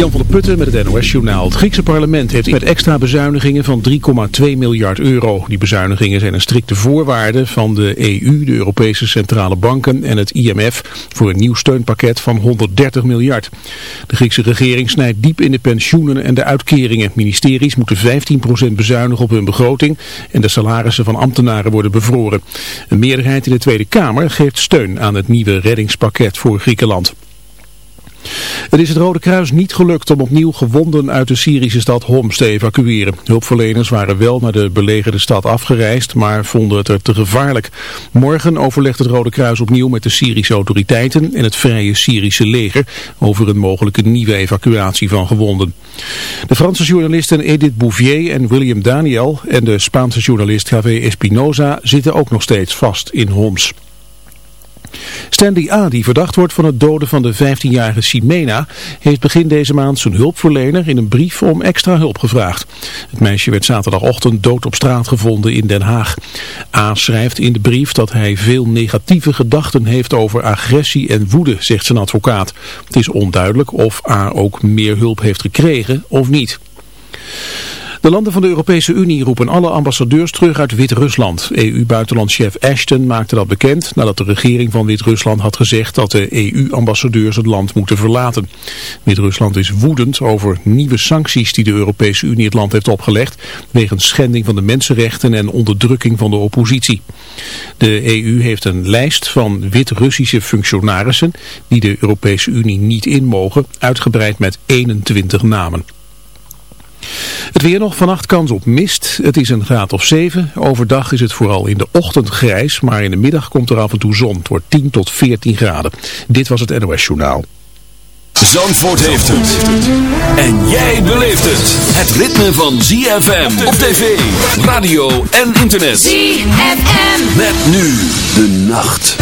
Jan van der Putten met het NOS-journaal. Het Griekse parlement heeft met extra bezuinigingen van 3,2 miljard euro. Die bezuinigingen zijn een strikte voorwaarde van de EU, de Europese Centrale Banken en het IMF voor een nieuw steunpakket van 130 miljard. De Griekse regering snijdt diep in de pensioenen en de uitkeringen. Ministeries moeten 15% bezuinigen op hun begroting en de salarissen van ambtenaren worden bevroren. Een meerderheid in de Tweede Kamer geeft steun aan het nieuwe reddingspakket voor Griekenland. Het is het Rode Kruis niet gelukt om opnieuw gewonden uit de Syrische stad Homs te evacueren. Hulpverleners waren wel naar de belegerde stad afgereisd, maar vonden het er te gevaarlijk. Morgen overlegt het Rode Kruis opnieuw met de Syrische autoriteiten en het Vrije Syrische leger over een mogelijke nieuwe evacuatie van gewonden. De Franse journalisten Edith Bouvier en William Daniel en de Spaanse journalist Javé Espinoza zitten ook nog steeds vast in Homs. Stanley A., die verdacht wordt van het doden van de 15-jarige Simena, heeft begin deze maand zijn hulpverlener in een brief om extra hulp gevraagd. Het meisje werd zaterdagochtend dood op straat gevonden in Den Haag. A. schrijft in de brief dat hij veel negatieve gedachten heeft over agressie en woede, zegt zijn advocaat. Het is onduidelijk of A. ook meer hulp heeft gekregen of niet. De landen van de Europese Unie roepen alle ambassadeurs terug uit Wit-Rusland. EU-buitenlandchef Ashton maakte dat bekend nadat de regering van Wit-Rusland had gezegd dat de EU-ambassadeurs het land moeten verlaten. Wit-Rusland is woedend over nieuwe sancties die de Europese Unie het land heeft opgelegd wegens schending van de mensenrechten en onderdrukking van de oppositie. De EU heeft een lijst van Wit-Russische functionarissen die de Europese Unie niet in mogen, uitgebreid met 21 namen. Het weer nog vannacht kans op mist. Het is een graad of 7. Overdag is het vooral in de ochtend grijs, maar in de middag komt er af en toe zon. Het wordt 10 tot 14 graden. Dit was het NOS Journaal. Zandvoort heeft het. En jij beleeft het. Het ritme van ZFM op tv, radio en internet. ZFM. Met nu de nacht.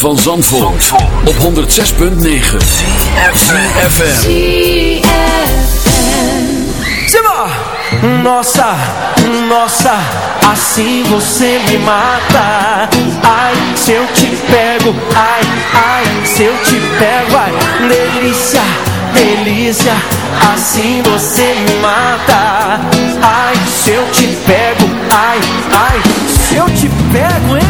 van Zandvoort, op 106.9 CFFM Simba! Nossa, nossa, assim você me mata. Ai, se eu te pego, ai, ai, se eu te pego Ai, delícia, delícia, assim você me mata. Ai, se eu te pego, ai, ai, se eu te pego, hein?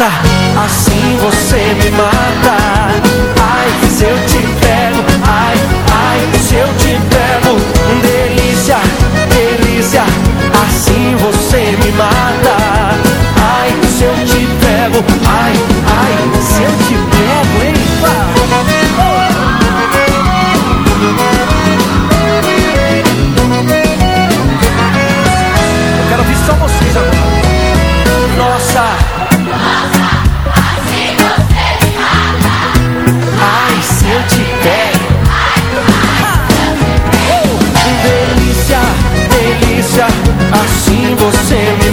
nossa!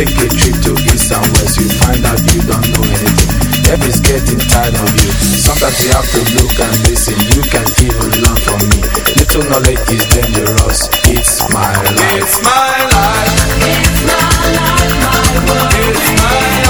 Take a trip to east and west, you find out you don't know anything. Them is getting tired of you. Sometimes you have to look and listen. You can even learn from me. Little knowledge is dangerous. It's my life. It's my life. It's my life. My world. It's my life.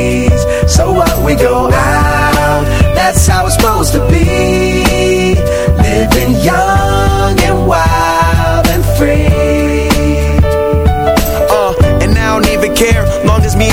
So what we go out, that's how it's supposed to be. Living young and wild and free.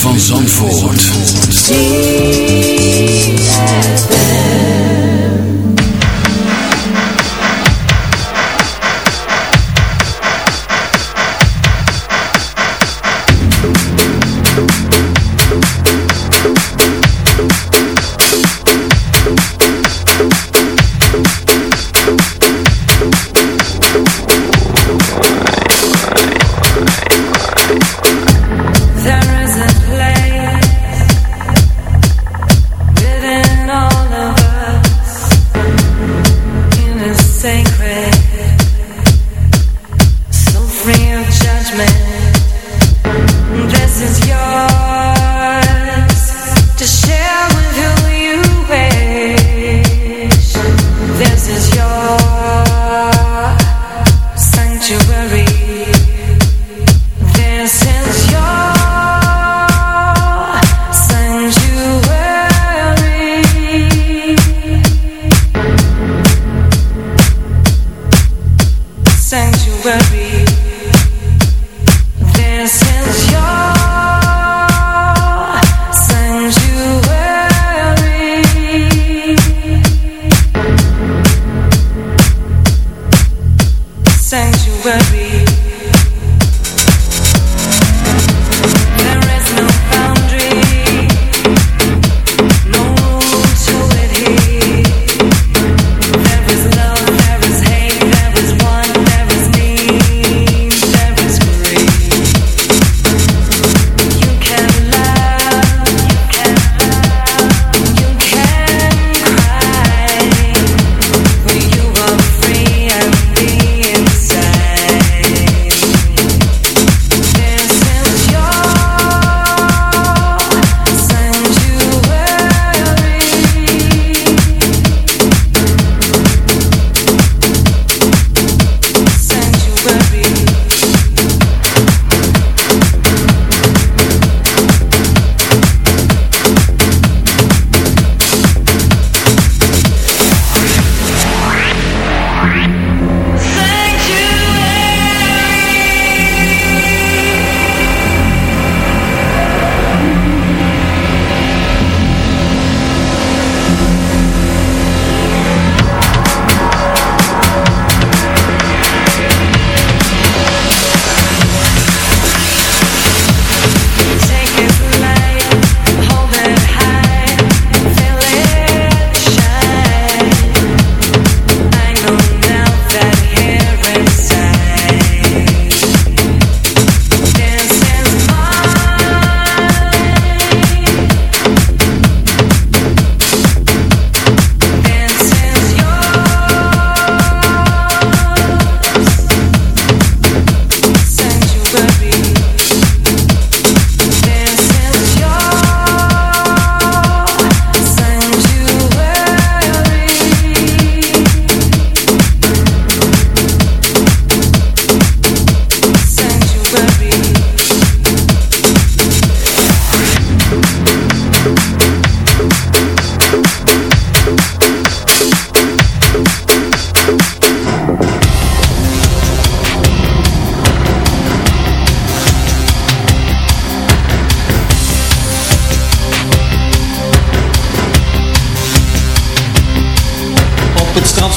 van Zandvoort.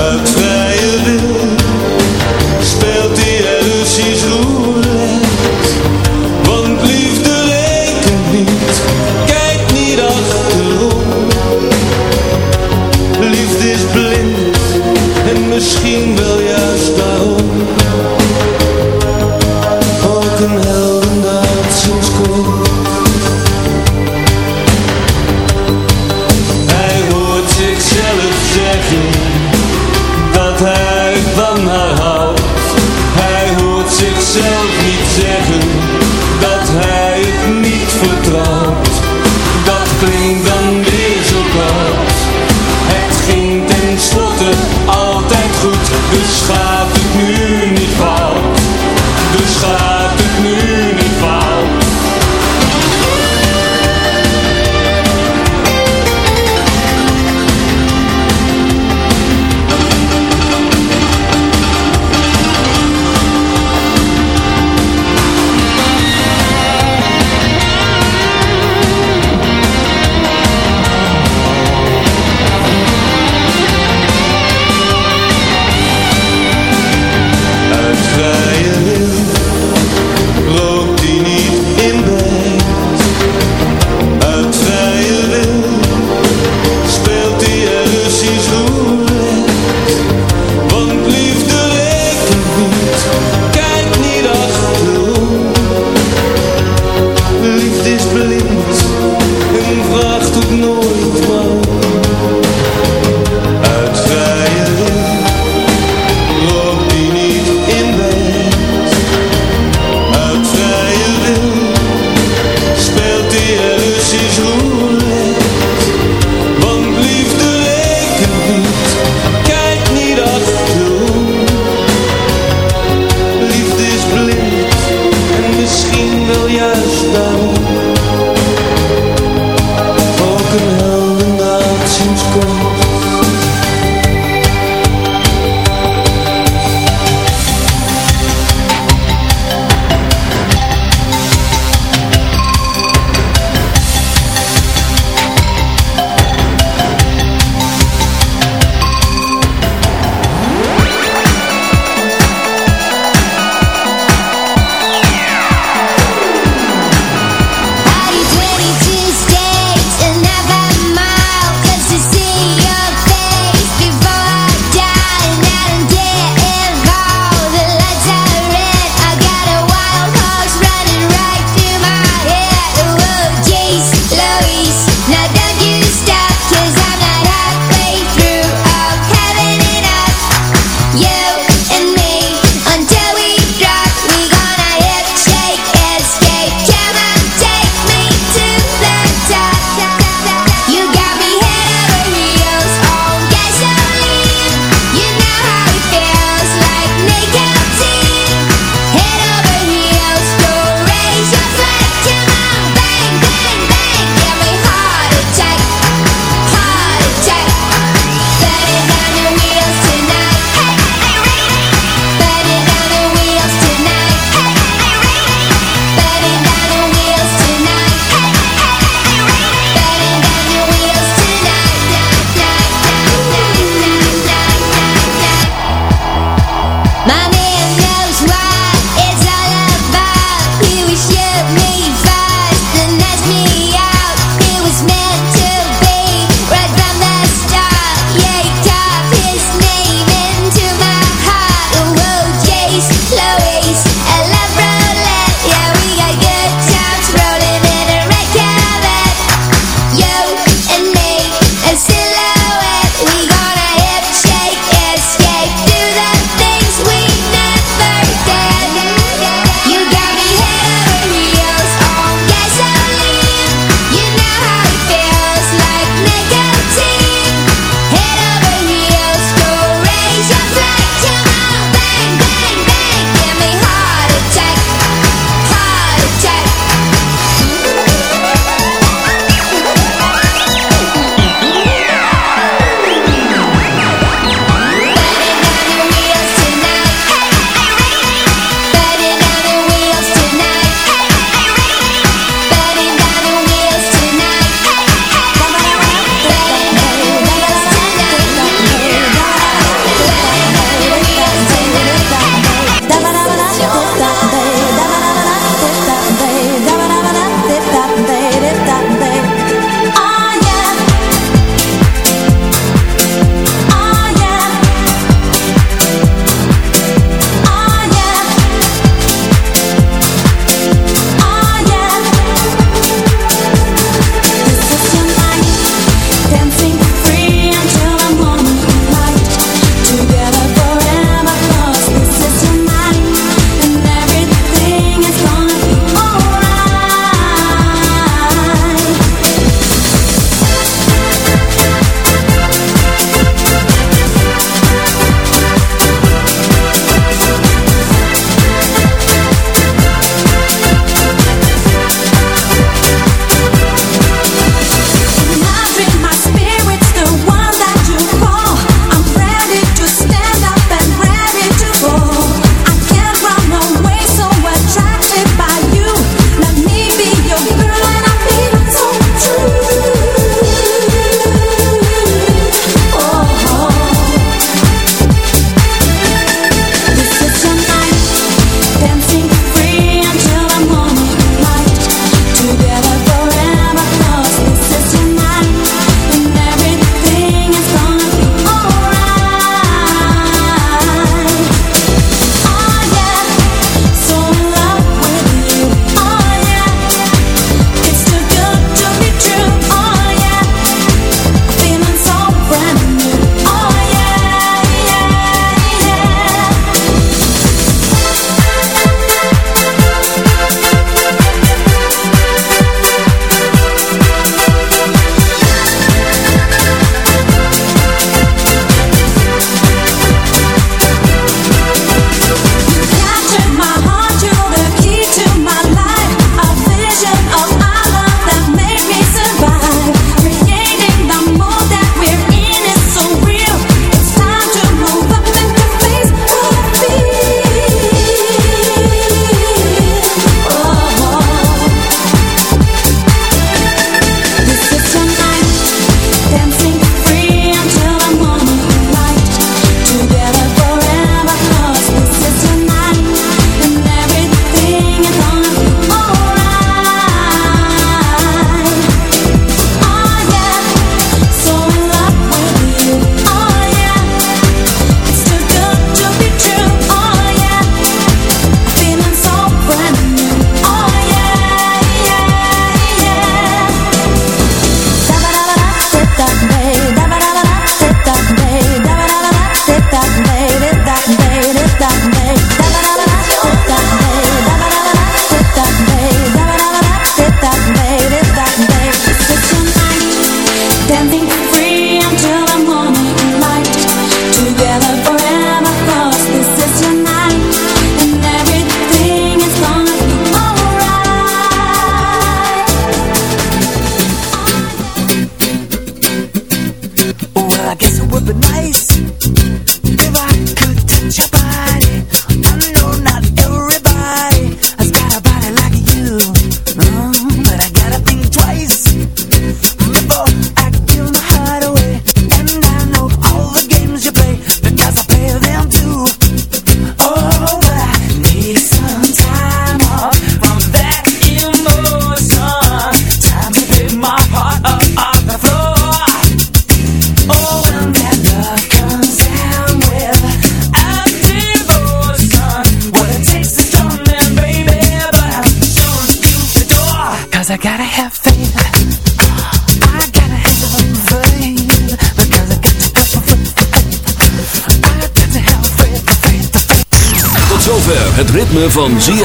Okay.